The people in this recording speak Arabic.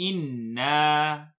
إنا